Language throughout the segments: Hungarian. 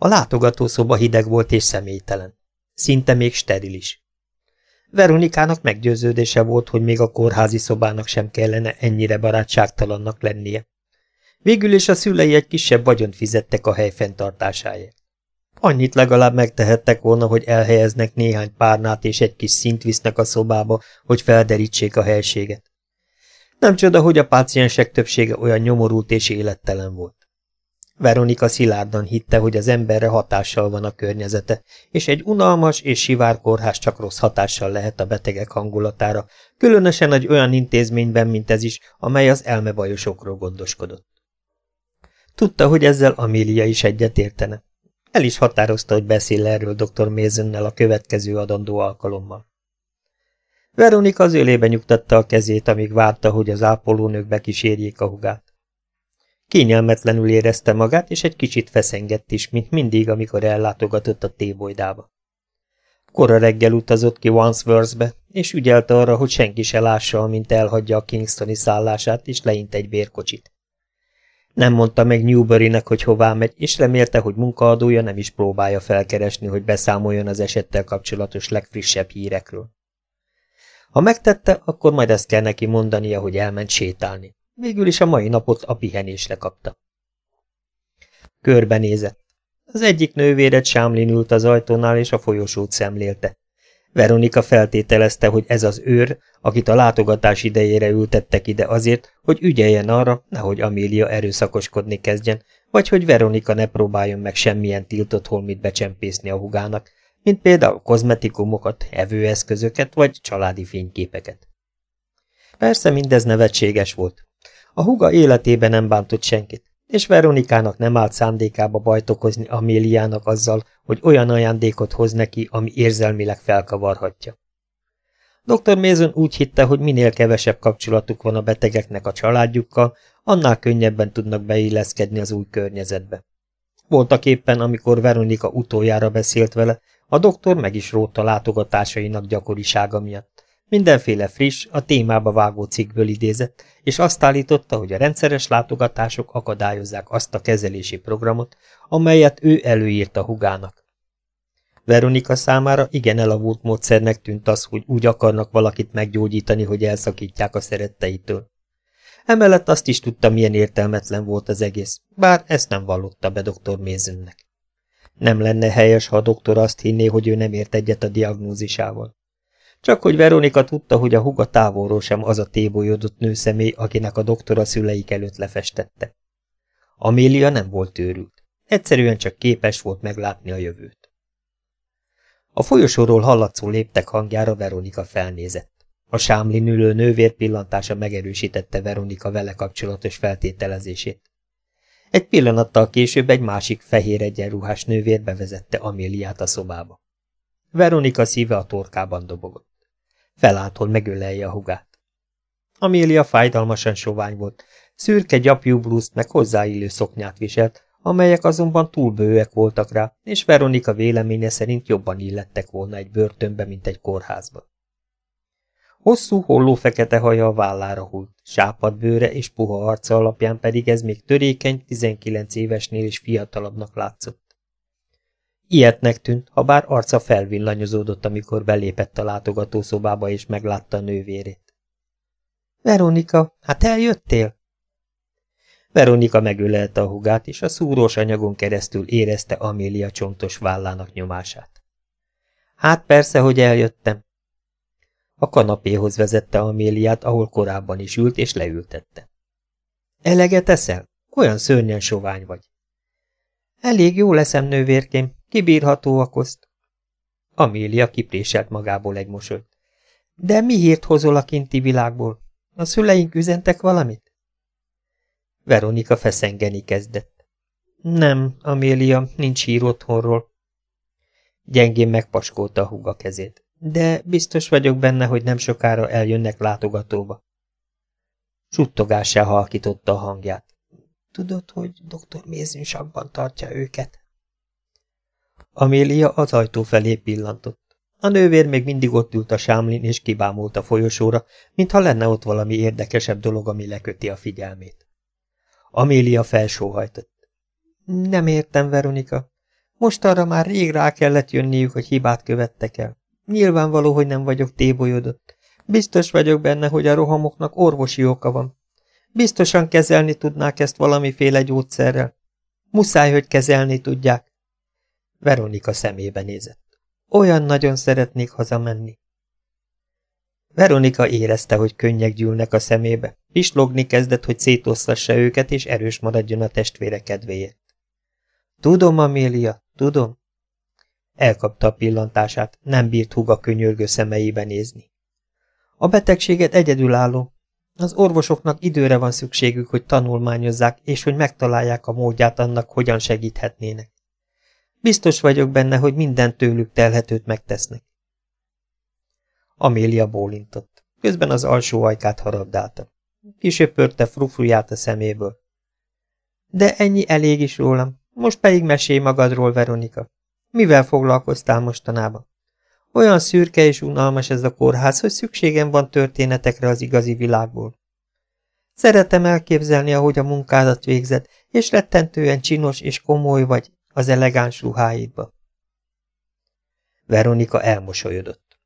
A látogatószoba hideg volt és személytelen. Szinte még sterilis. Veronikának meggyőződése volt, hogy még a kórházi szobának sem kellene ennyire barátságtalannak lennie. Végül is a szülei egy kisebb vagyont fizettek a hely fenntartásáért. Annyit legalább megtehettek volna, hogy elhelyeznek néhány párnát és egy kis szint visznek a szobába, hogy felderítsék a helységet. Nem csoda, hogy a páciensek többsége olyan nyomorult és élettelen volt. Veronika szilárdan hitte, hogy az emberre hatással van a környezete, és egy unalmas és sivár kórház csak rossz hatással lehet a betegek hangulatára, különösen egy olyan intézményben, mint ez is, amely az elmebajosokról gondoskodott. Tudta, hogy ezzel Amélia is egyet értene. El is határozta, hogy beszél erről dr. Masonnel a következő adandó alkalommal. Veronika az ölébe nyugtatta a kezét, amíg várta, hogy az ápolónők bekísérjék a hugát. Kényelmetlenül érezte magát, és egy kicsit feszengett is, mint mindig, amikor ellátogatott a tébolydába. Kora reggel utazott ki Wandsworthbe, és ügyelte arra, hogy senki se lássa, amint elhagyja a Kingstoni szállását, és leint egy bérkocsit. Nem mondta meg Newbury-nek, hogy hová megy, és remélte, hogy munkaadója nem is próbálja felkeresni, hogy beszámoljon az esettel kapcsolatos legfrissebb hírekről. Ha megtette, akkor majd ezt kell neki mondania, hogy elment sétálni. Végül is a mai napot a pihenésre kapta. Körbenézett. Az egyik nővéret Sámlin ült az ajtónál, és a folyosót szemlélte. Veronika feltételezte, hogy ez az őr, akit a látogatás idejére ültettek ide azért, hogy ügyeljen arra, nehogy Amélia erőszakoskodni kezdjen, vagy hogy Veronika ne próbáljon meg semmilyen tiltott holmit becsempészni a hugának, mint például kozmetikumokat, evőeszközöket vagy családi fényképeket. Persze mindez nevetséges volt. A huga életében nem bántott senkit, és Veronikának nem állt szándékába bajt okozni Améliának azzal, hogy olyan ajándékot hoz neki, ami érzelmileg felkavarhatja. Dr. Mason úgy hitte, hogy minél kevesebb kapcsolatuk van a betegeknek a családjukkal, annál könnyebben tudnak beilleszkedni az új környezetbe. Voltak éppen, amikor Veronika utoljára beszélt vele, a doktor meg is rótta látogatásainak gyakorisága miatt. Mindenféle friss, a témába vágó cikkből idézett, és azt állította, hogy a rendszeres látogatások akadályozzák azt a kezelési programot, amelyet ő előírt a hugának. Veronika számára igen elavult módszernek tűnt az, hogy úgy akarnak valakit meggyógyítani, hogy elszakítják a szeretteitől. Emellett azt is tudta, milyen értelmetlen volt az egész, bár ezt nem vallotta be dr. Masonnek. Nem lenne helyes, ha a doktor azt hinné, hogy ő nem ért egyet a diagnózisával. Csak hogy Veronika tudta, hogy a huga távolról sem az a tébolyodott nőszemély, akinek a doktor a szüleik előtt lefestette. Amélia nem volt őrült. Egyszerűen csak képes volt meglátni a jövőt. A folyosóról hallatszó léptek hangjára Veronika felnézett. A sámlin ülő nővér pillantása megerősítette Veronika vele kapcsolatos feltételezését. Egy pillanattal később egy másik fehér egyenruhás nővér bevezette Améliát a szobába. Veronika szíve a torkában dobogott. Felállt, hogy megölelje a hugát. Amélia fájdalmasan sovány volt, szürke gyapjú blúzt meg hozzáillő szoknyát viselt, amelyek azonban túl bőek voltak rá, és Veronika véleménye szerint jobban illettek volna egy börtönbe, mint egy kórházba. Hosszú, holló fekete haja a vállára hult, sápad bőre és puha arca alapján pedig ez még törékeny, 19 évesnél is fiatalabbnak látszott. Ilyetnek tűnt, ha bár arca felvillanyozódott, amikor belépett a látogatószobába és meglátta a nővérét. Veronika, hát eljöttél? Veronika megölelte a hugát, és a szúrós anyagon keresztül érezte Amélia csontos vállának nyomását. Hát persze, hogy eljöttem. A kanapéhoz vezette Améliát, ahol korábban is ült, és leültette. Eleget eszel? Olyan szörnyen sovány vagy. Elég jó leszem, nővérkém, Kibírható a koszt. Amélia kipréselt magából egy mosolyt. De mi hírt hozol a kinti világból? A szüleink üzentek valamit? Veronika feszengeni kezdett. Nem, Amélia, nincs hír otthonról. Gyengén megpaskolta a húga kezét. De biztos vagyok benne, hogy nem sokára eljönnek látogatóba. Suttogássá halkította a hangját. Tudod, hogy dr. Mézünsakban tartja őket? Amélia az ajtó felé pillantott. A nővér még mindig ott ült a sámlin, és kibámult a folyosóra, mintha lenne ott valami érdekesebb dolog, ami leköti a figyelmét. Amélia felsóhajtott. Nem értem, Veronika. Most arra már rég rá kellett jönniük, hogy hibát követtek el. Nyilvánvaló, hogy nem vagyok tébolyodott. Biztos vagyok benne, hogy a rohamoknak orvosi oka van. Biztosan kezelni tudnák ezt valamiféle gyógyszerrel. Muszáj, hogy kezelni tudják. Veronika szemébe nézett. Olyan nagyon szeretnék hazamenni. Veronika érezte, hogy könnyek gyűlnek a szemébe. Pislogni kezdett, hogy szétosztassa őket, és erős maradjon a testvére kedvéért. Tudom, Amélia, tudom. Elkapta a pillantását, nem bírt huga könyörgő szemeibe nézni. A betegséget egyedülálló. Az orvosoknak időre van szükségük, hogy tanulmányozzák, és hogy megtalálják a módját annak, hogyan segíthetnének. Biztos vagyok benne, hogy minden tőlük telhetőt megtesznek. Amélia bólintott. Közben az alsó ajkát harabdálta. Kisöpörte frufruját a szeméből. De ennyi elég is rólam. Most pedig mesélj magadról, Veronika. Mivel foglalkoztál mostanában? Olyan szürke és unalmas ez a kórház, hogy szükségem van történetekre az igazi világból. Szeretem elképzelni, ahogy a munkádat végzed, és rettentően csinos és komoly vagy az elegáns ruháidba. Veronika elmosolyodott.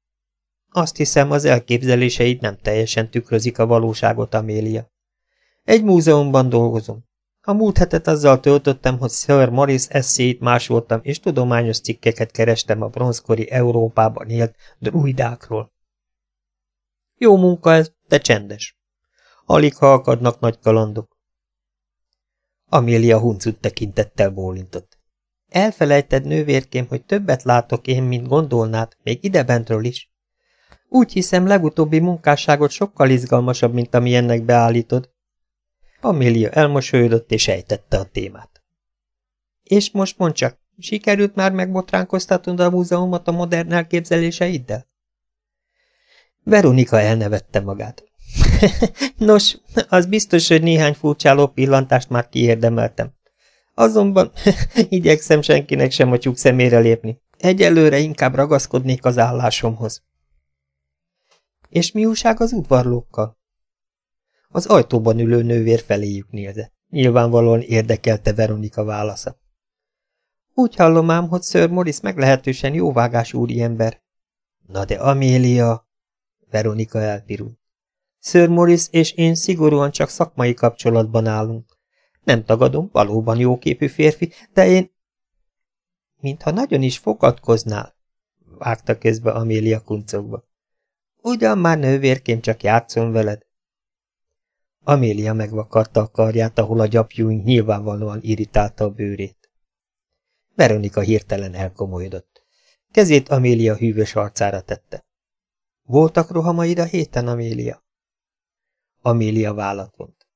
Azt hiszem, az elképzeléseid nem teljesen tükrözik a valóságot, Amélia. Egy múzeumban dolgozom. A múlt hetet azzal töltöttem, hogy Sir Morris eszéit másoltam, és tudományos cikkeket kerestem a bronzkori Európában élt druidákról. Jó munka ez, de csendes. Alig halkadnak nagy kalandok. Amélia huncut tekintettel bólintott. Elfelejted, nővérkém, hogy többet látok én, mint gondolnád, még idebentről is. Úgy hiszem, legutóbbi munkásságot sokkal izgalmasabb, mint ami ennek beállítod. Amélia elmosolyodott és ejtette a témát. És most mondd csak, sikerült már megbotránkoztatnod a múzeumot a modern elképzeléseiddel? Veronika elnevette magát. Nos, az biztos, hogy néhány furcsáló pillantást már kiérdemeltem. Azonban igyekszem senkinek sem a tyúk szemére lépni. Egyelőre inkább ragaszkodnék az állásomhoz. És mi újság az udvarlókkal? Az ajtóban ülő nővér feléjük nézett. Nyilvánvalóan érdekelte Veronika válasza. Úgy hallom ám, hogy Sir Morris meglehetősen jóvágás úriember. Na de Amélia... Veronika elpirult. Sir Morris és én szigorúan csak szakmai kapcsolatban állunk. Nem tagadom, valóban jóképű férfi, de én... Mintha nagyon is fogadkoznál, vágta közbe Amélia kuncogba. Ugyan már nővérként csak játszom veled. Amélia megvakarta a karját, ahol a gyapjúink nyilvánvalóan irritálta a bőrét. Veronika hirtelen elkomolyodott. Kezét Amélia hűvös arcára tette. Voltak rohamaid a héten, Amélia? Amélia vállat vont.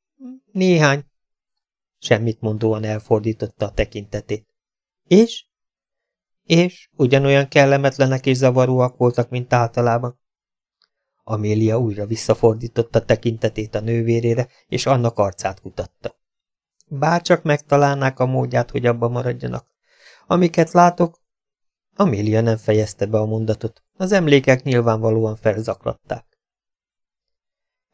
Néhány. Semmit mondóan elfordította a tekintetét. És? És ugyanolyan kellemetlenek és zavaróak voltak, mint általában. Amélia újra visszafordította tekintetét a nővérére, és annak arcát kutatta. Bárcsak megtalálnák a módját, hogy abba maradjanak. Amiket látok... Amélia nem fejezte be a mondatot. Az emlékek nyilvánvalóan felzaklatták.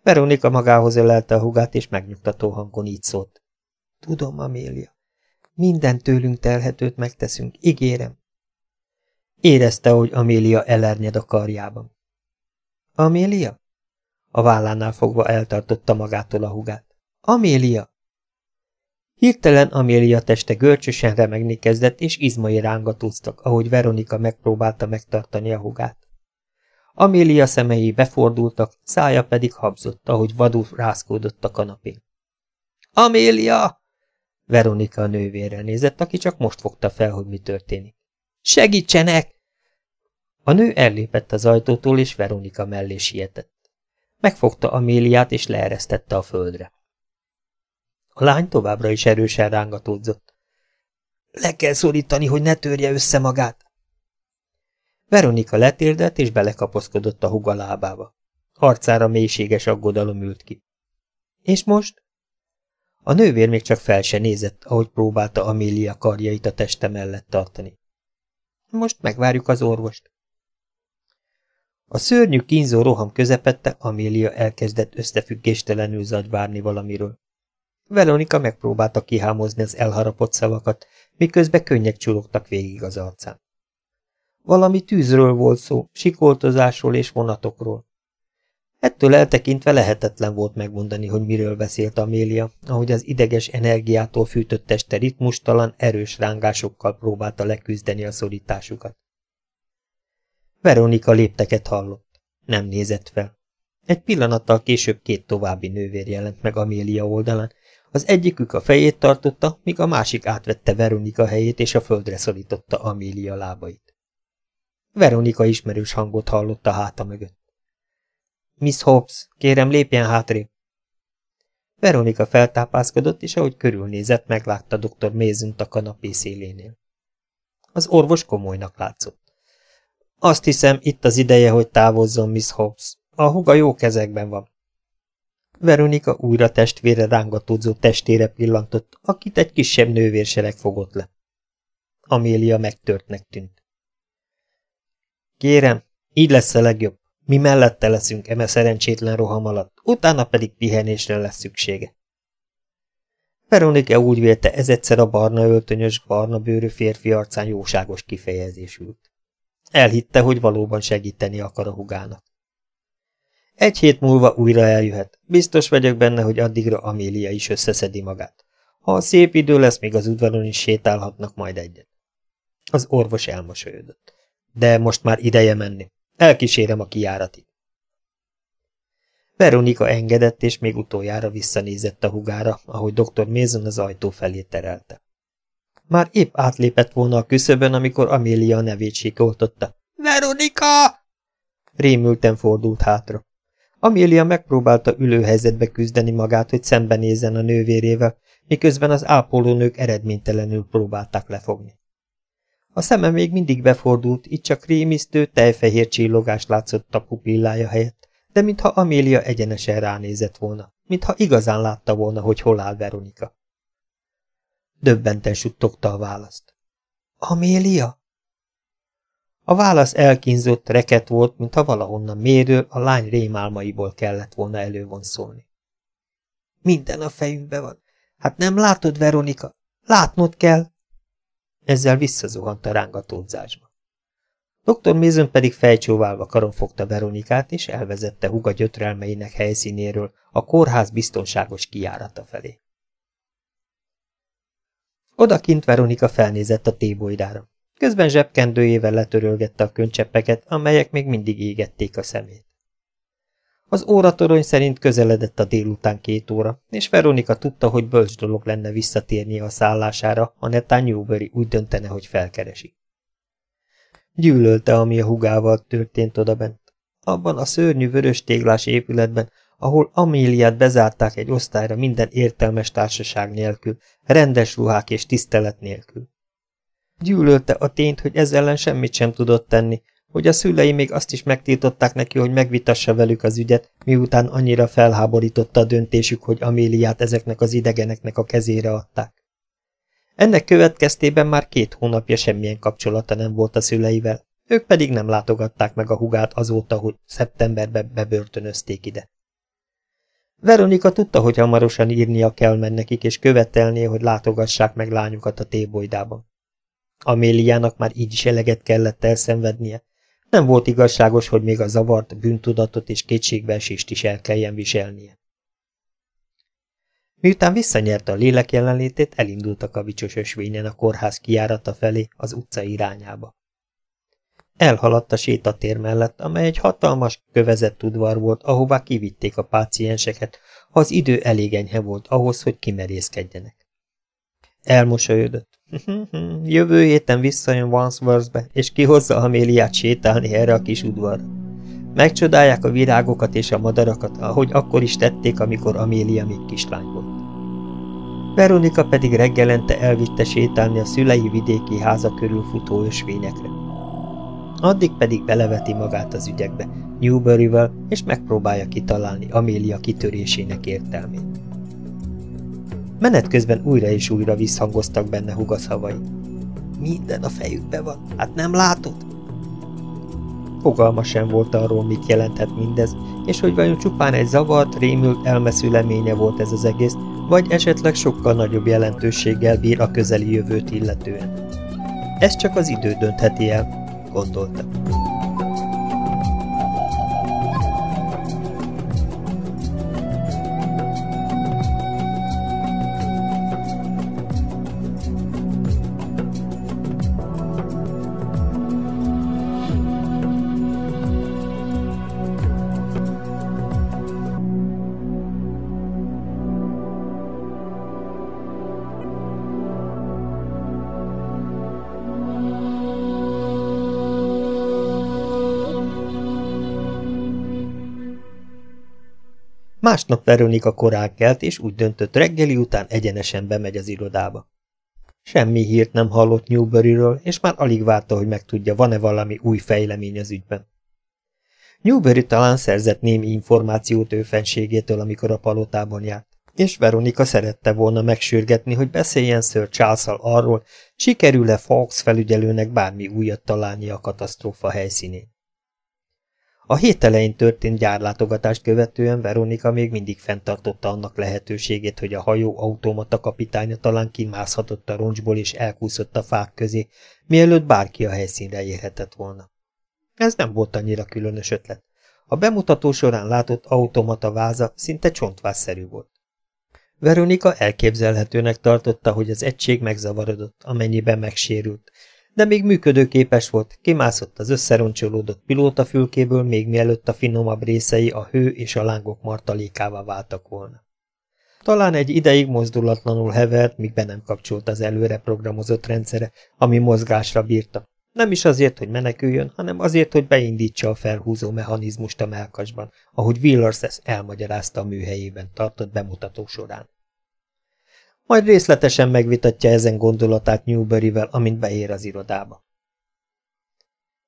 Veronika magához ölelte a hugát, és megnyugtató hangon így szólt. Tudom, Amélia. Minden tőlünk telhetőt megteszünk, ígérem. Érezte, hogy Amélia elernyed a karjában. Amélia? A vállánál fogva eltartotta magától a hugát. Amélia! Hirtelen Amélia teste görcsösen remegni kezdett, és izmai rángatóztak, ahogy Veronika megpróbálta megtartani a hugát. Amélia szemei befordultak, szája pedig habzott, ahogy vadul rászkódott a kanapén. Amélia! Veronika a nővérre nézett, aki csak most fogta fel, hogy mi történik. Segítsenek! A nő ellépett az ajtótól, és Veronika mellé sietett. Megfogta Améliát, és leeresztette a földre. A lány továbbra is erősen rángatódzott. Le kell szorítani, hogy ne törje össze magát. Veronika letérdett, és belekapaszkodott a huga lábába. Arcára mélységes aggodalom ült ki. És most? A nővér még csak fel se nézett, ahogy próbálta Amélia karjait a teste mellett tartani. Most megvárjuk az orvost. A szörnyű kínzó roham közepette Amélia elkezdett összefüggéstelenül zagyvárni valamiről. Veronika megpróbálta kihámozni az elharapott szavakat, miközben könnyek csurogtak végig az arcán. Valami tűzről volt szó, sikoltozásról és vonatokról. Ettől eltekintve lehetetlen volt megmondani, hogy miről beszélt Amélia, ahogy az ideges energiától fűtött teste ritmustalan, erős rángásokkal próbálta leküzdeni a szorításukat. Veronika lépteket hallott. Nem nézett fel. Egy pillanattal később két további nővér jelent meg Amélia oldalán, az egyikük a fejét tartotta, míg a másik átvette Veronika helyét és a földre szorította Amélia lábait. Veronika ismerős hangot hallott a háta mögött. Miss Hobbs, kérem lépjen hátrébb. Veronika feltápászkodott, és ahogy körülnézett, meglátta dr. Mézunt a kanapé szélénél. Az orvos komolynak látszott. Azt hiszem, itt az ideje, hogy távozzon, Miss Hobbs. A huga jó kezekben van. Veronika újra testvére rángatódzó testére pillantott, akit egy kisebb nővérsereg fogott le. Amélia megtörtnek tűnt. Kérem, így lesz a legjobb. Mi mellette leszünk eme szerencsétlen roham alatt, utána pedig pihenésre lesz szüksége. Veronika úgy vélte, ez egyszer a barna öltönyös, barna bőrű férfi arcán jóságos kifejezés. Elhitte, hogy valóban segíteni akar a hugának. Egy hét múlva újra eljöhet. Biztos vagyok benne, hogy addigra Amélia is összeszedi magát. Ha szép idő lesz, még az udvaron is sétálhatnak majd egyet. Az orvos elmosolyodott. De most már ideje menni. Elkísérem a kiáratig. Veronika engedett, és még utoljára visszanézett a hugára, ahogy dr. Mason az ajtó felé terelte. Már épp átlépett volna a küszöbön, amikor Amélia a nevét sikoltotta. Veronika! Rémülten fordult hátra. Amélia megpróbálta ülőhelyzetbe küzdeni magát, hogy szembenézzen a nővérével, miközben az ápolónők eredménytelenül próbálták lefogni. A szeme még mindig befordult, itt csak rémisztő, tejfehér csillogás látszott a pupillája helyett, de mintha Amélia egyenesen ránézett volna, mintha igazán látta volna, hogy hol áll Veronika. Döbbenten suttogta a választ. Amélia? A válasz elkínzott, reket volt, mintha valahonnan mérő a lány rémálmaiból kellett volna elővonszolni. Minden a fejünkbe van. Hát nem látod, Veronika? Látnod kell. Ezzel visszazuhant a rángatódzásba. Dr. Mason pedig fejcsóválva karon fogta Veronikát, és elvezette huga gyötrelmeinek helyszínéről a kórház biztonságos kijárata felé. Odakint Veronika felnézett a tébolydára. Közben zsebkendőjével letörölgette a könycseppeket, amelyek még mindig égették a szemét. Az óratorony szerint közeledett a délután két óra, és Veronika tudta, hogy bölcs dolog lenne visszatérnie a szállására, ha netán Newbury úgy döntene, hogy felkeresi. Gyűlölte, ami a hugával történt odabent. Abban a szörnyű vörös téglás épületben, ahol Améliát bezárták egy osztályra minden értelmes társaság nélkül, rendes ruhák és tisztelet nélkül. Gyűlölte a tényt, hogy ezzel ellen semmit sem tudott tenni, hogy a szülei még azt is megtiltották neki, hogy megvitassa velük az ügyet, miután annyira felháborította a döntésük, hogy Améliát ezeknek az idegeneknek a kezére adták. Ennek következtében már két hónapja semmilyen kapcsolata nem volt a szüleivel, ők pedig nem látogatták meg a hugát azóta, hogy szeptemberben bebörtönözték ide. Veronika tudta, hogy hamarosan írnia kell nekik, és követelnie, hogy látogassák meg lányukat a tébolydában. Améliának már így is eleget kellett elszenvednie. Nem volt igazságos, hogy még a zavart, bűntudatot és kétségbeesést is el kelljen viselnie. Miután visszanyerte a lélek jelenlétét, elindultak a vicsos ösvényen a kórház kiárata felé, az utca irányába. Elhaladt a sétatér mellett, amely egy hatalmas, kövezett udvar volt, ahová kivitték a pácienseket, ha az idő elég enyhe volt ahhoz, hogy kimerészkedjenek. Elmosolyodott. Jövő héten visszajön Wandsworthbe, és kihozza Améliát sétálni erre a kis udvarra. Megcsodálják a virágokat és a madarakat, ahogy akkor is tették, amikor Amélia még kislány volt. Veronika pedig reggelente elvitte sétálni a szülei vidéki háza körül futó ösvényekre. Addig pedig beleveti magát az ügyekbe, Newbury-vel, és megpróbálja kitalálni Amélia kitörésének értelmét. Menet közben újra és újra visszhangoztak benne huga szavai. Minden a fejükbe van, hát nem látod? Fogalma sem volt arról, mit jelenthet mindez, és hogy vajon csupán egy zavart, rémült elmeszüleménye volt ez az egész, vagy esetleg sokkal nagyobb jelentőséggel bír a közeli jövőt illetően. Ez csak az idő döntheti el, gondolta. Másnap Veronika korán kelt, és úgy döntött reggeli után egyenesen bemegy az irodába. Semmi hírt nem hallott Newburyről, és már alig várta, hogy megtudja, van-e valami új fejlemény az ügyben. Newbury talán szerzett némi információt ő fenségétől, amikor a palotában járt, és Veronika szerette volna megsürgetni, hogy beszéljen Sir charles arról, sikerül-e Fox felügyelőnek bármi újat találni a katasztrófa helyszínén. A hét elején történt gyárlátogatást követően Veronika még mindig fenntartotta annak lehetőségét, hogy a hajó automata kapitánya talán kimászhatott a roncsból és elkúszott a fák közé, mielőtt bárki a helyszínre érhetett volna. Ez nem volt annyira különös ötlet. A bemutató során látott automata váza szinte csontvásszerű volt. Veronika elképzelhetőnek tartotta, hogy az egység megzavarodott, amennyiben megsérült, de még működőképes volt, kimászott az összeroncsolódott pilótafülkéből, még mielőtt a finomabb részei a hő és a lángok martalékává váltak volna. Talán egy ideig mozdulatlanul hevert, míg be nem kapcsolt az előre programozott rendszere, ami mozgásra bírta. Nem is azért, hogy meneküljön, hanem azért, hogy beindítsa a felhúzó mechanizmust a melkasban, ahogy Willers ezt elmagyarázta a műhelyében tartott bemutató során. Majd részletesen megvitatja ezen gondolatát Newbury-vel, amint beér az irodába.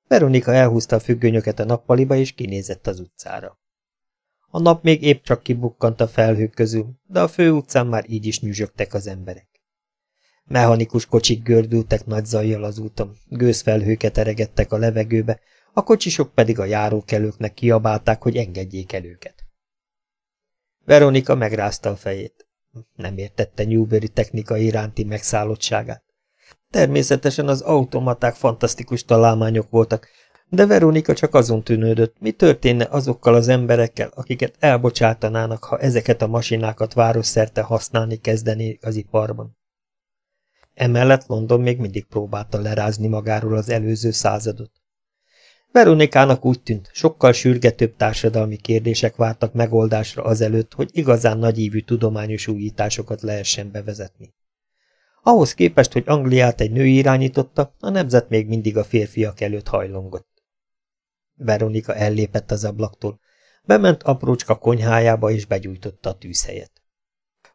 Veronika elhúzta a függönyöket a nappaliba, és kinézett az utcára. A nap még épp csak kibukkant a felhők közül, de a fő utcán már így is nyüzsögtek az emberek. Mechanikus kocsik gördültek nagy zajjal az úton, gőzfelhőket eregettek a levegőbe, a kocsisok pedig a járókelőknek kiabálták, hogy engedjék el őket. Veronika megrázta a fejét. Nem értette Newbury technikai iránti megszállottságát. Természetesen az automaták fantasztikus találmányok voltak, de Veronika csak azon tűnődött, mi történne azokkal az emberekkel, akiket elbocsátanának, ha ezeket a masinákat városszerte használni kezdené az iparban. Emellett London még mindig próbálta lerázni magáról az előző századot. Veronikának úgy tűnt, sokkal sürgetőbb társadalmi kérdések vártak megoldásra azelőtt, hogy igazán nagyívű tudományos újításokat lehessen bevezetni. Ahhoz képest, hogy Angliát egy nő irányította, a nemzet még mindig a férfiak előtt hajlongott. Veronika ellépett az ablaktól, bement aprócska konyhájába és begyújtotta a tűzhelyet.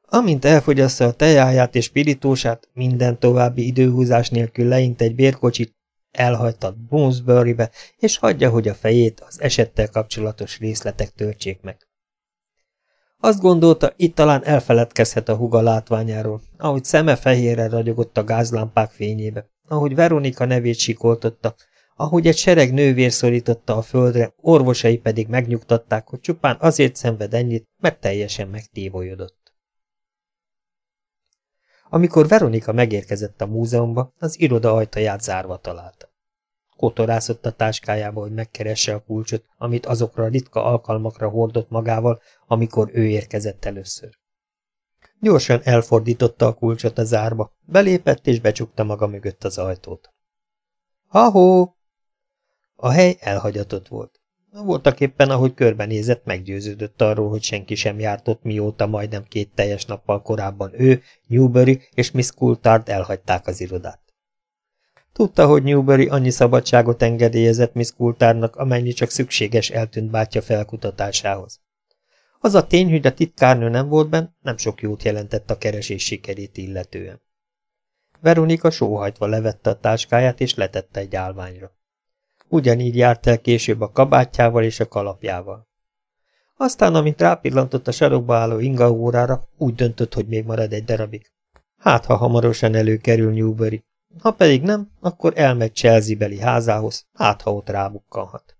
Amint elfogyassza a tejáját és spiritósát, minden további időhúzás nélkül leint egy bérkocsit, elhajtad Bloomsbury-be, és hagyja, hogy a fejét az esettel kapcsolatos részletek töltsék meg. Azt gondolta, itt talán elfeledkezhet a huga látványáról, ahogy szeme fehérre ragyogott a gázlámpák fényébe, ahogy Veronika nevét sikoltotta, ahogy egy sereg nővér szorította a földre, orvosai pedig megnyugtatták, hogy csupán azért szenved ennyit, mert teljesen megtévolyodott. Amikor Veronika megérkezett a múzeumba, az iroda ajtaját zárva találta. Kotorászott a táskájába, hogy megkeresse a kulcsot, amit azokra a ritka alkalmakra hordott magával, amikor ő érkezett először. Gyorsan elfordította a kulcsot a zárba, belépett és becsukta maga mögött az ajtót. Ha-hó! A hely elhagyatott volt. Voltak éppen, ahogy körbenézett, meggyőződött arról, hogy senki sem járt ott, mióta majdnem két teljes nappal korábban ő, Newbury és Miss Coulthard elhagyták az irodát. Tudta, hogy Newbury annyi szabadságot engedélyezett Miss Coulthardnak, amennyi csak szükséges eltűnt bátyja felkutatásához. Az a tény, hogy a titkárnő nem volt benn, nem sok jót jelentett a keresés sikerét illetően. Veronika sóhajtva levette a táskáját és letette egy állványra. Ugyanígy járt el később a kabátjával és a kalapjával. Aztán, amint rápillantott a sarokba álló inga órára, úgy döntött, hogy még marad egy darabig. Hát, ha hamarosan előkerül Newbury. Ha pedig nem, akkor elmegy Chelsea-beli házához, hát ha ott rábukkanhat.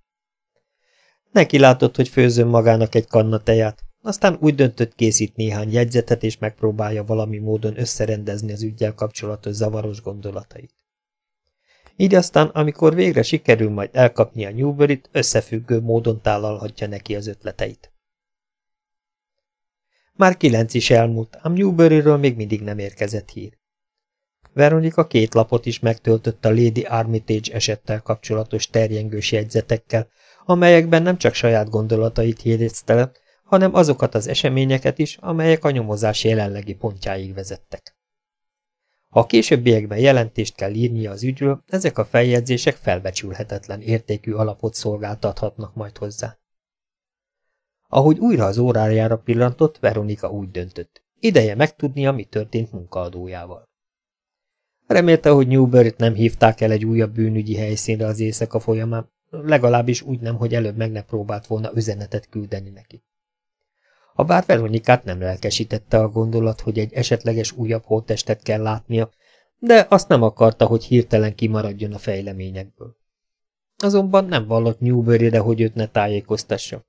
Neki látott, hogy főzön magának egy kanna teját, aztán úgy döntött készít néhány jegyzetet, és megpróbálja valami módon összerendezni az ügyel kapcsolatos zavaros gondolatait. Így aztán, amikor végre sikerül majd elkapni a Newbury-t, összefüggő módon tálalhatja neki az ötleteit. Már kilenc is elmúlt, ám Newbury-ről még mindig nem érkezett hír. Veronika két lapot is megtöltött a Lady Armitage esettel kapcsolatos terjengős jegyzetekkel, amelyekben nem csak saját gondolatait jegyezte hanem azokat az eseményeket is, amelyek a nyomozás jelenlegi pontjáig vezettek. Ha a későbbiekben jelentést kell írnia az ügyről, ezek a feljegyzések felbecsülhetetlen értékű alapot szolgáltathatnak majd hozzá. Ahogy újra az órájára pillantott, Veronika úgy döntött. Ideje megtudnia, mi történt munkaadójával. Remélte, hogy Newbury-t nem hívták el egy újabb bűnügyi helyszínre az éjszaka folyamán, legalábbis úgy nem, hogy előbb meg ne próbált volna üzenetet küldeni neki. Habár Veronikát nem lelkesítette a gondolat, hogy egy esetleges újabb holttestet kell látnia, de azt nem akarta, hogy hirtelen kimaradjon a fejleményekből. Azonban nem vallott Newbury-re, hogy őt ne tájékoztassa.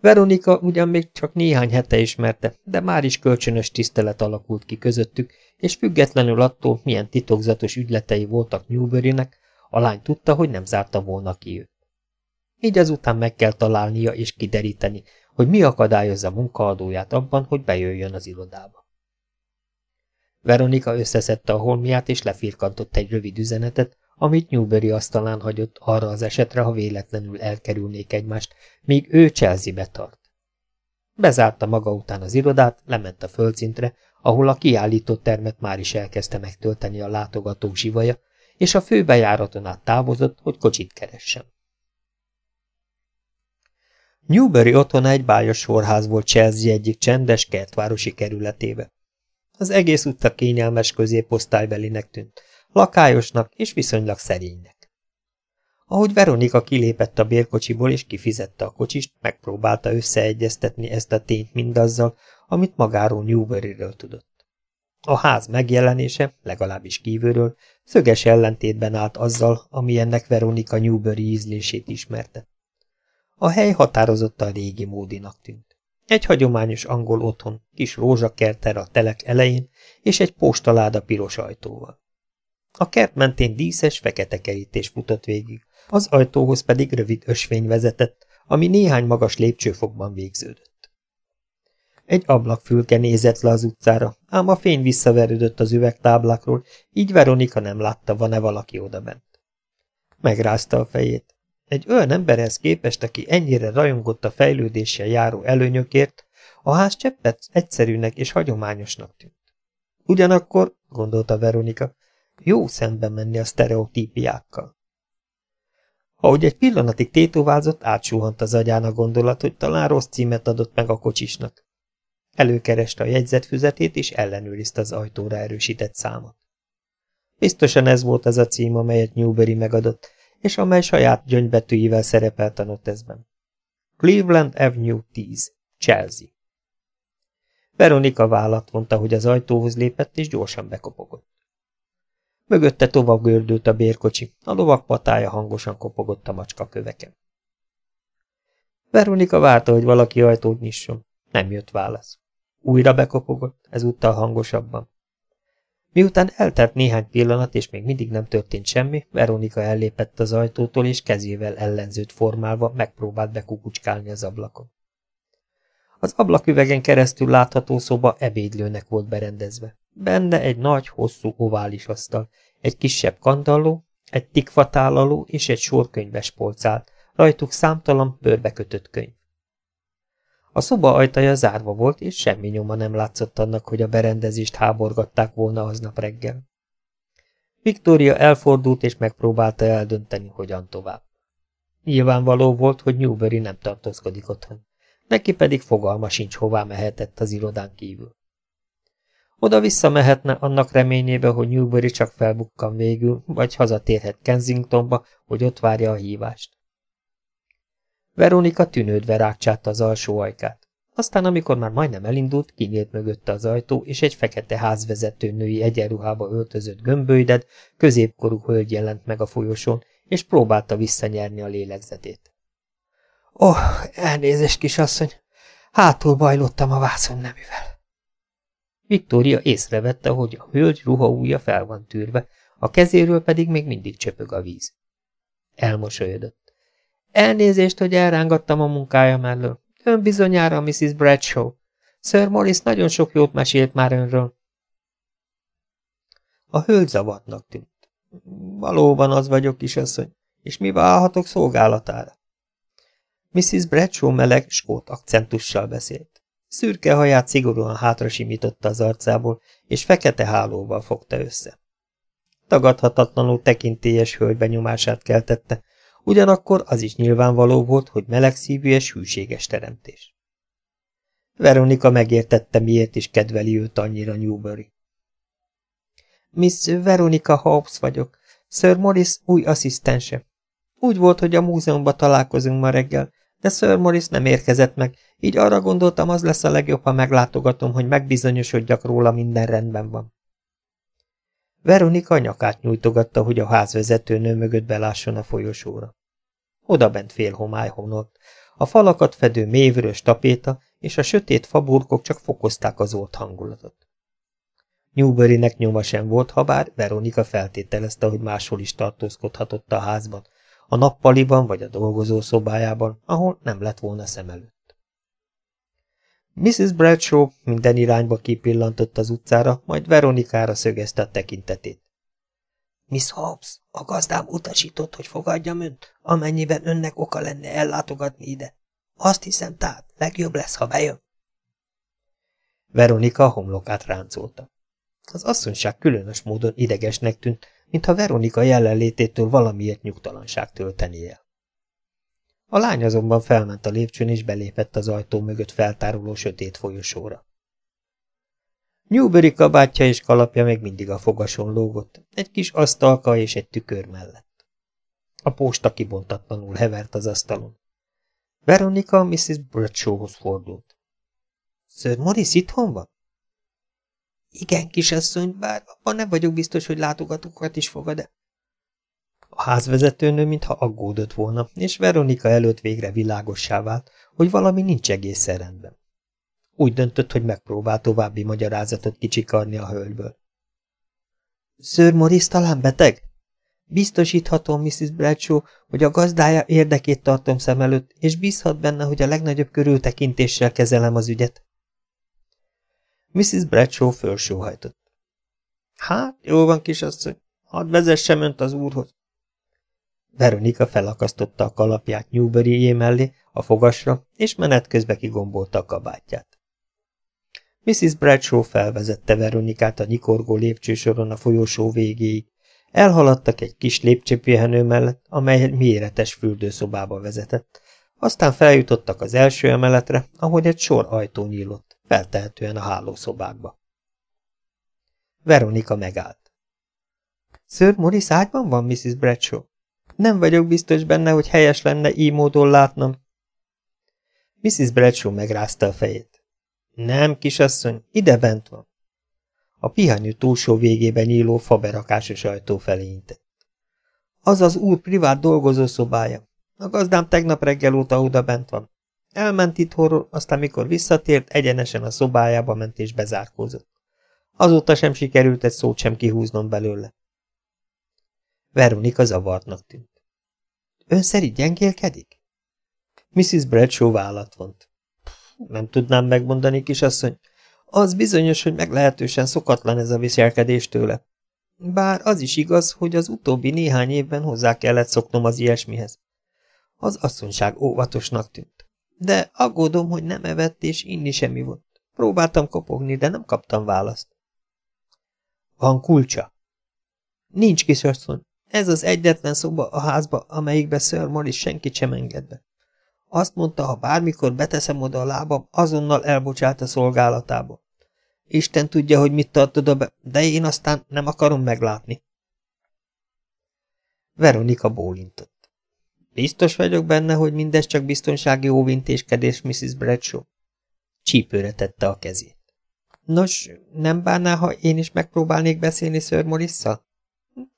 Veronika ugyan még csak néhány hete ismerte, de már is kölcsönös tisztelet alakult ki közöttük, és függetlenül attól, milyen titokzatos ügyletei voltak Newbury-nek, a lány tudta, hogy nem zárta volna ki őt. Így azután meg kell találnia és kideríteni, hogy mi akadályozza munkaadóját abban, hogy bejöjjön az irodába. Veronika összeszedte a holmiát és lefirkantott egy rövid üzenetet, amit Newbury asztalán hagyott arra az esetre, ha véletlenül elkerülnék egymást, míg ő Chelsea-be tart. Bezárta maga után az irodát, lement a földszintre, ahol a kiállított termet már is elkezdte megtölteni a látogatók zsivaja, és a főbejáraton át távozott, hogy kocsit keressen. Newbury otthona egy bájos sorház volt Chelsea egyik csendes kertvárosi kerületébe. Az egész utca kényelmes középosztálybelinek tűnt, lakályosnak és viszonylag szerénynek. Ahogy Veronika kilépett a bérkocsiból és kifizette a kocsist, megpróbálta összeegyeztetni ezt a tényt mindazzal, amit magáról Newbury-ről tudott. A ház megjelenése, legalábbis kívülről, szöges ellentétben állt azzal, ami ennek Veronika Newbury ízlését ismerte. A hely határozottan régi módinak tűnt. Egy hagyományos angol otthon, kis rózsakerter a telek elején, és egy postaláda piros ajtóval. A kert mentén díszes, fekete kerítés futott végig, az ajtóhoz pedig rövid ösvény vezetett, ami néhány magas lépcsőfokban végződött. Egy ablakfülke nézett le az utcára, ám a fény visszaverődött az üvegtáblákról, így Veronika nem látta, van-e valaki odabent. Megrázta a fejét. Egy olyan emberhez képest, aki ennyire rajongott a fejlődéssel járó előnyökért, a ház cseppet egyszerűnek és hagyományosnak tűnt. Ugyanakkor, gondolta Veronika, jó szembe menni a sztereotípiákkal. Ahogy egy pillanatig tétovázott, átsúhant az agyán a gondolat, hogy talán rossz címet adott meg a kocsisnak. Előkereste a jegyzetfüzetét, és ellenőrizte az ajtóra erősített számot. Biztosan ez volt az a cím, amelyet Newbury megadott, és amely saját gyöngybetűivel szerepelt a noteszben. Cleveland Avenue 10, Chelsea. Veronika vállat mondta, hogy az ajtóhoz lépett, és gyorsan bekopogott. Mögötte tovább gördült a bérkocsi, a lovak patája hangosan kopogott a macska köveken. Veronika várta, hogy valaki ajtót nyisson. Nem jött válasz. Újra bekopogott, ezúttal hangosabban. Miután eltelt néhány pillanat, és még mindig nem történt semmi, Veronika ellépett az ajtótól, és kezével ellenzőt formálva megpróbált bekukucskálni az ablakon. Az ablaküvegen keresztül látható szoba ebédlőnek volt berendezve. Benne egy nagy, hosszú, ovális asztal, egy kisebb kandalló, egy tikfatálaló és egy sor könyves polcált, rajtuk számtalan bőrbekötött könyv. A szoba ajtaja zárva volt, és semmi nyoma nem látszott annak, hogy a berendezést háborgatták volna aznap reggel. Victoria elfordult, és megpróbálta eldönteni, hogyan tovább. Nyilvánvaló volt, hogy Newbury nem tartózkodik otthon. Neki pedig fogalma sincs, hová mehetett az irodán kívül. Oda visszamehetne annak reményébe, hogy Newbury csak felbukkan végül, vagy hazatérhet Kensingtonba, hogy ott várja a hívást. Veronika tűnődve rákcsátta az alsó ajkát. Aztán, amikor már majdnem elindult, kinyílt mögötte az ajtó, és egy fekete házvezető női egyenruhába öltözött gömbölyded, középkorú hölgy jelent meg a folyosón, és próbálta visszanyerni a lélegzetét. Oh, elnézést, kisasszony, hátul bajlottam a vászon neművel. Viktória észrevette, hogy a hölgy ruhaúja fel van tűrve, a kezéről pedig még mindig csöpög a víz. Elmosolyodott. Elnézést, hogy elrángattam a munkája mellől. Ön bizonyára Mrs. Bradshaw. Sir Morris nagyon sok jót mesélt már önről. A hölgy zavartnak tűnt. Valóban az vagyok, kisasszony, és mi válhatok szolgálatára? Mrs. Bradshaw meleg, skót akcentussal beszélt. Szürke haját szigorúan hátra simította az arcából, és fekete hálóval fogta össze. Tagadhatatlanul tekintélyes hölgy benyomását keltette, ugyanakkor az is nyilvánvaló volt, hogy melegszívű és hűséges teremtés. Veronika megértette, miért is kedveli őt annyira Newbury. Miss Veronika Hobbs vagyok, Sir Morris új asszisztense. Úgy volt, hogy a múzeumban találkozunk ma reggel, de Sir Morris nem érkezett meg, így arra gondoltam, az lesz a legjobb, ha meglátogatom, hogy megbizonyosodjak róla, minden rendben van. Veronika nyakát nyújtogatta, hogy a házvezetőnő mögött belásson a folyosóra. Oda bent fél homály honolt. A falakat fedő mélyvörös tapéta és a sötét faburkok csak fokozták az ott hangulatot. Newburynek nyoma sem volt, ha bár Veronika feltételezte, hogy máshol is tartózkodhatott a házban, a nappaliban vagy a dolgozó szobájában, ahol nem lett volna szem előtt. Mrs. Bradshaw minden irányba kipillantott az utcára, majd Veronikára szögezte a tekintetét. Miss Hobbs, a gazdám utasított, hogy fogadjam önt, amennyiben önnek oka lenne ellátogatni ide. Azt hiszem, tehát legjobb lesz, ha bejön. Veronika homlokát ráncolta. Az asszonyság különös módon idegesnek tűnt, mintha Veronika jelenlététől valamiért nyugtalanság tölteni el. A lány azonban felment a lépcsőn és belépett az ajtó mögött feltáruló sötét folyosóra. Newbury kabátja és kalapja még mindig a fogason lógott, egy kis asztalka és egy tükör mellett. A posta kibontatlanul hevert az asztalon. Veronika Mrs. Bradshawhoz fordult. Sir Morris itthon van? Igen, kisasszony, bár abban nem vagyok biztos, hogy látogatókat is fogad-e. A házvezetőnő mintha aggódott volna, és Veronika előtt végre világossá vált, hogy valami nincs egészen rendben. Úgy döntött, hogy megpróbál további magyarázatot kicsikarni a hölgyből. Sir Morris talán beteg? Biztosíthatom Mrs. Bradshaw, hogy a gazdája érdekét tartom szem előtt, és bízhat benne, hogy a legnagyobb körültekintéssel kezelem az ügyet. Mrs. Bradshaw fölsóhajtott. Hát, jó van, kisasszony, hadd vezessem önt az úrhoz. Veronika felakasztotta a kalapját Newbury mellé, a fogasra, és menet közben kigombolta a kabátját. Mrs. Bradshaw felvezette Veronikát a nyikorgó lépcsősoron a folyosó végéig. Elhaladtak egy kis lépcsőpihenő mellett, amely egy méretes fürdőszobába vezetett. Aztán feljutottak az első emeletre, ahogy egy sor ajtó nyílott, feltehetően a hálószobákba. Veronika megállt. Sir Morris ágyban van, Mrs. Bradshaw? Nem vagyok biztos benne, hogy helyes lenne így módon látnom. Mrs. Bradshaw megrázta a fejét. Nem, kisasszony, ide bent van. A pihenő túlsó végében nyíló faberakásos ajtó felé intett. Az az úr privát dolgozószobája. A gazdám tegnap reggel óta oda bent van. Elment itthonról, aztán mikor visszatért, egyenesen a szobájába ment és bezárkózott. Azóta sem sikerült egy szót sem kihúznom belőle. Veronika zavartnak tűnt. Ön szerint gyengélkedik? Mrs. Bradshaw vállat vont. Nem tudnám megmondani, kisasszony. Az bizonyos, hogy meglehetősen szokatlan ez a viselkedés tőle. Bár az is igaz, hogy az utóbbi néhány évben hozzá kellett szoknom az ilyesmihez. Az asszonyság óvatosnak tűnt. De aggódom, hogy nem evett és inni semmi volt. Próbáltam kopogni, de nem kaptam választ. Van kulcsa? Nincs, kisasszony. Ez az egyetlen szoba a házba, amelyikbe Sir Morris senkit sem enged be. Azt mondta, ha bármikor beteszem oda a lábam, azonnal elbocsát a szolgálatába. Isten tudja, hogy mit tart oda be, de én aztán nem akarom meglátni. Veronika bólintott. Biztos vagyok benne, hogy mindez csak biztonsági óvintézkedés, Mrs. Bradshaw. Csípőre tette a kezét. Nos, nem bánná, ha én is megpróbálnék beszélni Sir Morissal?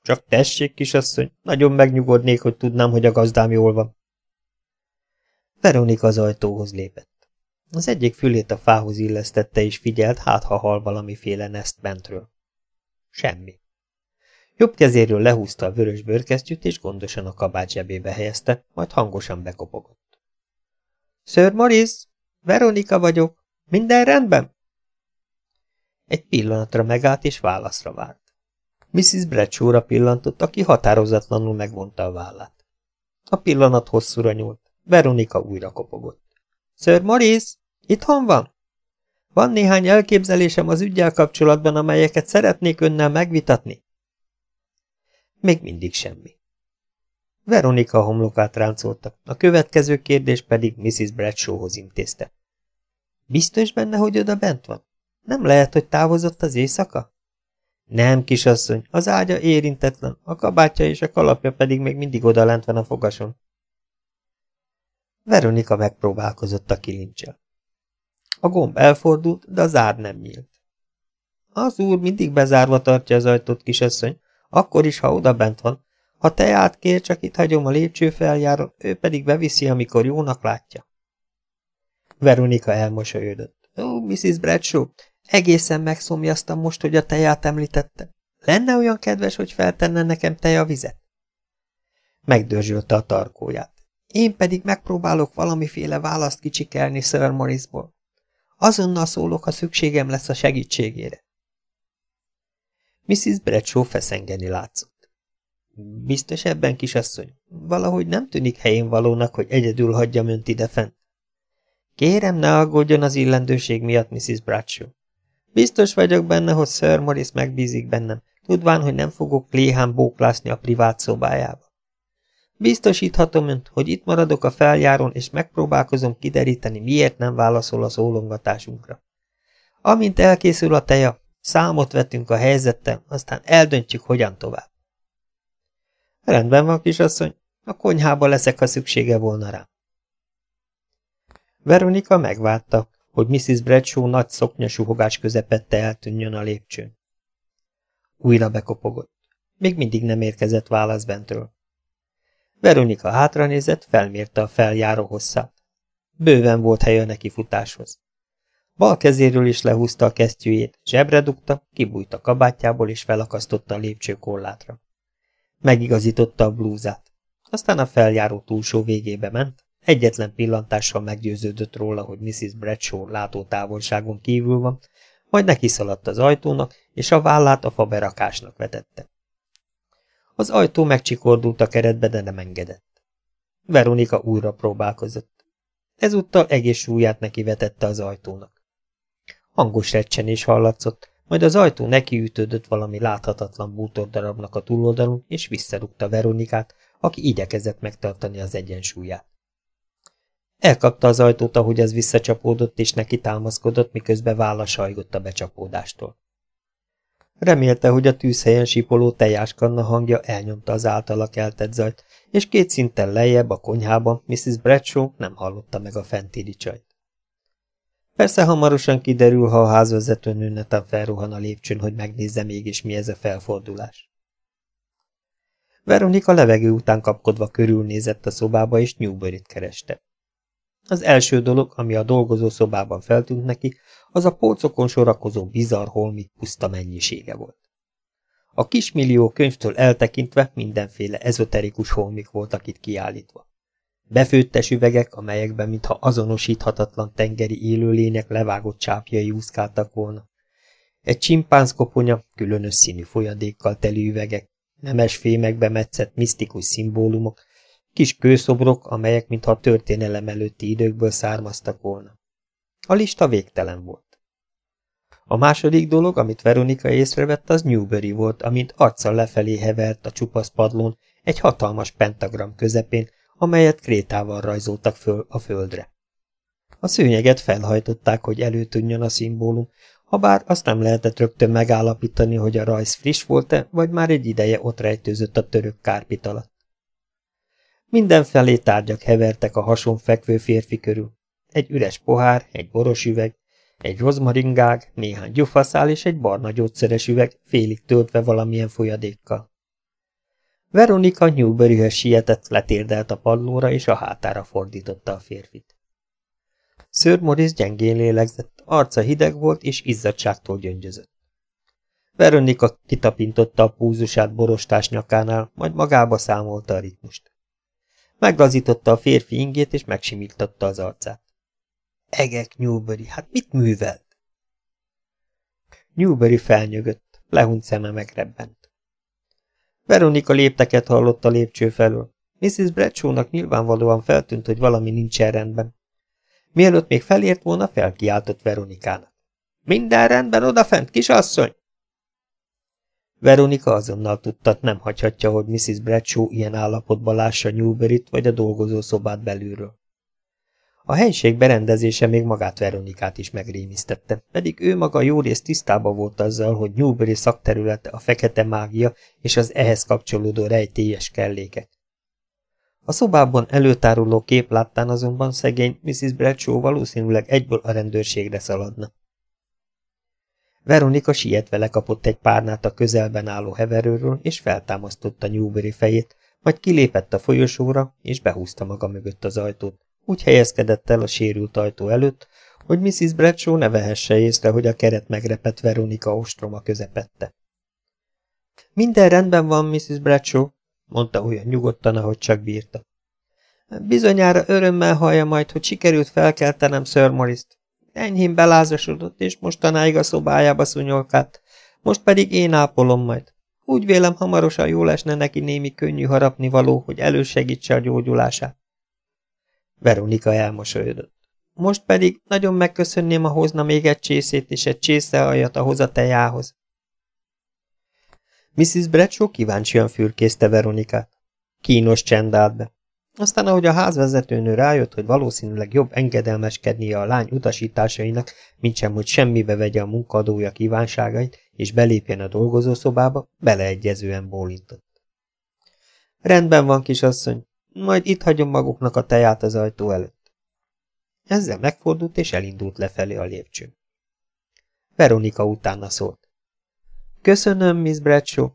Csak tessék, kisasszony, nagyon megnyugodnék, hogy tudnám, hogy a gazdám jól van. Veronika az ajtóhoz lépett. Az egyik fülét a fához illesztette és figyelt, hát ha hal valamiféle neszt bentről. Semmi. Jobb kezéről lehúzta a vörös bőrkesztyűt, és gondosan a kabát zsebébe helyezte, majd hangosan bekopogott. Sir Morris, Veronika vagyok. Minden rendben? Egy pillanatra megállt, és válaszra várt. Mrs. Bradshaw-ra pillantott, aki határozatlanul megvonta a vállát. A pillanat hosszúra nyúlt. Veronika újra kopogott. Sir Morris, itthon van? Van néhány elképzelésem az ügyel kapcsolatban, amelyeket szeretnék önnel megvitatni. Még mindig semmi. Veronika homlokát ráncolta, a következő kérdés pedig Mrs. Bradshawhoz intézte. Biztos benne, hogy oda bent van? Nem lehet, hogy távozott az éjszaka? Nem, kisasszony, az ágya érintetlen, a kabátja és a kalapja pedig még mindig oda lent van a fogason. Veronika megpróbálkozott a kilincsel. A gomb elfordult, de az ár nem nyílt. Az úr mindig bezárva tartja az ajtót, kisasszony, akkor is, ha oda bent van. Ha teát kér, csak itt hagyom a lépcsőfeljáron, ő pedig beviszi, amikor jónak látja. Veronika elmosolyodott. Ó, Mrs. Bradshaw, egészen megszomjaztam most, hogy a teját említette. Lenne olyan kedves, hogy feltenne nekem vizet? Megdörzsölte a tarkóját. Én pedig megpróbálok valamiféle választ kicsikelni Sir Morrisból. Azonnal szólok, ha szükségem lesz a segítségére. Mrs. Bradshaw feszengeni látszott. Biztos ebben, kisasszony? Valahogy nem tűnik helyén valónak, hogy egyedül hagyjam önt idefent. Kérem, ne aggódjon az illendőség miatt, Mrs. Bradshaw. Biztos vagyok benne, hogy Sir Morris megbízik bennem, tudván, hogy nem fogok léhán bóklászni a privát szobájába. Biztosíthatom önt, hogy itt maradok a feljáron, és megpróbálkozom kideríteni, miért nem válaszol az ólongatásunkra. Amint elkészül a teja, számot vetünk a helyzettel, aztán eldöntjük, hogyan tovább. Rendben van, kisasszony, a konyhába leszek, ha szüksége volna rá. Veronika megvárta, hogy Mrs. Bradshaw nagy szoknyasuhogás közepette eltűnjön a lépcsőn. Újra bekopogott. Még mindig nem érkezett válasz bentről. Veronika hátranézett, felmérte a feljáró hosszát. Bőven volt hely a neki futáshoz. Bal kezéről is lehúzta a kesztyűjét, zsebre dugta, kibújt a kabátjából és felakasztotta a lépcső korlátra. Megigazította a blúzát. Aztán a feljáró túlsó végébe ment, egyetlen pillantással meggyőződött róla, hogy Mrs. Bradshaw látótávolságon kívül van, majd neki szaladt az ajtónak, és a vállát a faberakásnak vetette. Az ajtó megcsikordult a keretbe, de nem engedett. Veronika újra próbálkozott. Ezúttal egész súlyát neki vetette az ajtónak. Hangos recsenés hallatszott, majd az ajtó nekiütődött valami láthatatlan bútordarabnak a túloldalon, és visszarúgta Veronikát, aki igyekezett megtartani az egyensúlyát. Elkapta az ajtót, ahogy az visszacsapódott, és neki támaszkodott, miközben válla a becsapódástól. Remélte, hogy a tűzhelyen sipoló tejáskanna hangja elnyomta az általa keltett zajt, és két szinten lejjebb a konyhában Mrs. Bradshaw nem hallotta meg a fenti csajt. Persze hamarosan kiderül, ha a házvezető nőneten felruhan a lépcsőn, hogy megnézze mégis mi ez a felfordulás. Veronika levegő után kapkodva körülnézett a szobába, és Newbury-t kereste. Az első dolog, ami a dolgozó szobában feltűnt neki, az a polcokon sorakozó bizarr holmi puszta mennyisége volt. A kismillió könyvtől eltekintve mindenféle ezoterikus holmik voltak itt kiállítva. Befőttes üvegek, amelyekben mintha azonosíthatatlan tengeri élőlények levágott csápjai úszkáltak volna. Egy csimpánzkoponya, különös színű folyadékkal teli üvegek, nemes fémekbe metszett misztikus szimbólumok, kis kőszobrok, amelyek mintha a történelem előtti időkből származtak volna. A lista végtelen volt. A második dolog, amit Veronika észrevett, az Newbury volt, amint arccal lefelé hevert a csupasz padlón egy hatalmas pentagram közepén, amelyet krétával rajzoltak föl a földre. A szőnyeget felhajtották, hogy előtűnjön a szimbólum, habár azt nem lehetett rögtön megállapítani, hogy a rajz friss volt-e, vagy már egy ideje ott rejtőzött a török kárpit alatt. Mindenfelé tárgyak hevertek a hason fekvő férfi körül. Egy üres pohár, egy boros üveg, egy rozmaringág, néhány gyufaszál és egy barna gyógyszeres üveg, félig töltve valamilyen folyadékkal. Veronika Newburyhez sietett, letérdelt a padlóra, és a hátára fordította a férfit. Sir Morris gyengén lélegzett, arca hideg volt, és izzadságtól gyöngyözött. Veronika kitapintotta a púzusát borostás nyakánál, majd magába számolta a ritmust. Meglazította a férfi ingét, és megsimította az arcát. Egek, Newbury, hát mit művelt? Newbury felnyögött, lehunyt szeme megrebbent. Veronika lépteket hallott a lépcső felől. Mrs. Bradshawnak nyilvánvalóan feltűnt, hogy valami nincsen rendben. Mielőtt még felért volna, felkiáltott Veronikának. Minden rendben odafent, kisasszony! Veronika azonnal tudta, nem hagyhatja, hogy Mrs. Bradshaw ilyen állapotban lássa Newbury-t vagy a dolgozószobát belülről. A helység berendezése még magát Veronikát is megrémisztette, pedig ő maga jó részt tisztában volt azzal, hogy Newbury szakterülete a fekete mágia és az ehhez kapcsolódó rejtélyes kellékek. A szobában előtáruló kép láttán azonban szegény Mrs. Bradshaw valószínűleg egyből a rendőrségre szaladna. Veronika sietve lekapott egy párnát a közelben álló heverőről, és feltámasztotta Newbury fejét, majd kilépett a folyosóra, és behúzta maga mögött az ajtót. Úgy helyezkedett el a sérült ajtó előtt, hogy Mrs. Bradshaw ne vehesse észre, hogy a keret megrepett Veronika ostroma közepette. Minden rendben van, Mrs. Bradshaw, mondta olyan nyugodtan, ahogy csak bírta. Bizonyára örömmel hallja majd, hogy sikerült felkeltenem Sir Morris-t. Enyhén belázasodott, és mostanáig a szobájába szunyolkált. Most pedig én ápolom majd. Úgy vélem, hamarosan jól esne neki némi könnyű harapni való, hogy elősegítse a gyógyulását. Veronika elmosolyodott. Most pedig nagyon megköszönném, ha hozna még egy csészét és egy csészealjat ahhoz a tejához. Mrs. Bradshaw kíváncsian fürkészte Veronikát. Kínos csend állt be. Aztán, ahogy a házvezetőnő rájött, hogy valószínűleg jobb engedelmeskednie a lány utasításainak, mint sem, hogy semmibe vegye a munkadója kívánságait, és belépjen a dolgozószobába, beleegyezően bólintott. Rendben van, kisasszony, majd itt hagyom maguknak a teját az ajtó előtt. Ezzel megfordult, és elindult lefelé a lépcsőn. Veronika utána szólt. Köszönöm, Miss Bradshaw,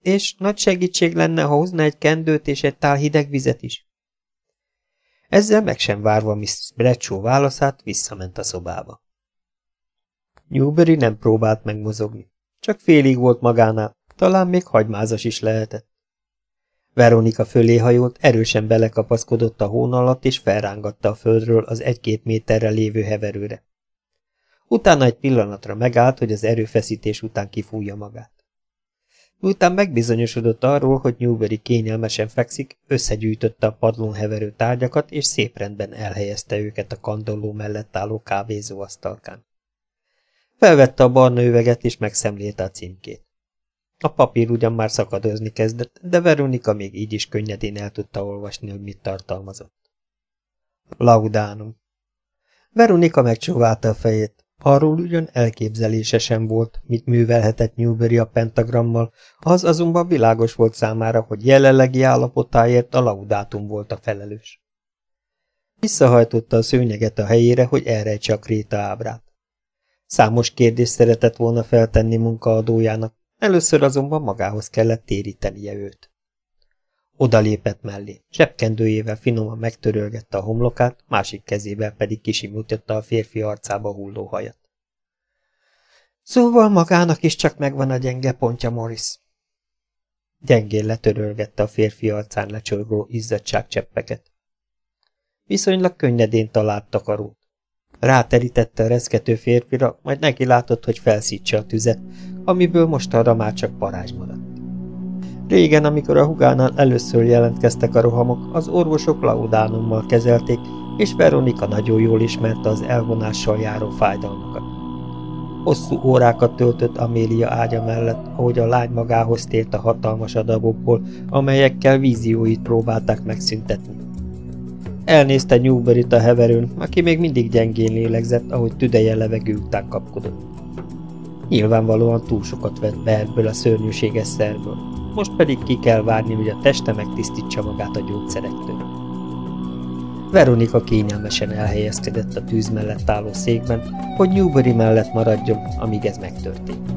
és nagy segítség lenne, ha hozna egy kendőt és egy tál hideg vizet is. Ezzel meg sem várva Miss Bradshaw válaszát, visszament a szobába. Newbury nem próbált megmozogni. Csak félig volt magánál, talán még hagymázas is lehetett. Veronika fölé hajolt, erősen belekapaszkodott a hón alatt, és felrángatta a földről az egy-két méterre lévő heverőre. Utána egy pillanatra megállt, hogy az erőfeszítés után kifújja magát. Miután megbizonyosodott arról, hogy Newbury kényelmesen fekszik, összegyűjtötte a padlón heverő tárgyakat, és szép rendben elhelyezte őket a kandalló mellett álló kávézóasztalkán. Felvette a barna üveget, és megszemlélte a címkét. A papír ugyan már szakadozni kezdett, de Veronika még így is könnyedén el tudta olvasni, hogy mit tartalmazott. Laudánum. Veronika megcsóválta a fejét. Arról ugyan elképzelése sem volt, mit művelhetett Newbury a pentagrammal, az azonban világos volt számára, hogy jelenlegi állapotáért a laudátum volt a felelős. Visszahajtotta a szőnyeget a helyére, hogy elrejtse a kréta ábrát. Számos kérdést szeretett volna feltenni munkaadójának, először azonban magához kellett térítenie őt. Oda lépett mellé, zsebkendőjével finoman megtörölgette a homlokát, másik kezével pedig kisimította a férfi arcába hulló hajat. Szóval magának is csak megvan a gyenge pontja, Morris. Gyengén letörölgette a férfi arcán lecsorgó izzadságcseppeket. Viszonylag könnyedén talált takarót. Ráterítette a reszkető férfira, majd neki látott, hogy felszítse a tüzet, amiből most arra már csak parázs maradt. Régen, amikor a hugánál először jelentkeztek a rohamok, az orvosok laudánummal kezelték, és Veronika nagyon jól ismerte az elvonással járó fájdalmakat. Hosszú órákat töltött Amélia ágya mellett, ahogy a lány magához tért a hatalmas adagokból, amelyekkel vízióit próbálták megszüntetni. Elnézte newbury a heverőn, aki még mindig gyengén lélegzett, ahogy tüdeje levegő után kapkodott. Nyilvánvalóan túl sokat vett be ebből a szörnyűséges szerből most pedig ki kell várni, hogy a teste megtisztítsa magát a gyógyszerektől. Veronika kényelmesen elhelyezkedett a tűz mellett álló székben, hogy Newbury mellett maradjon, amíg ez megtörtént.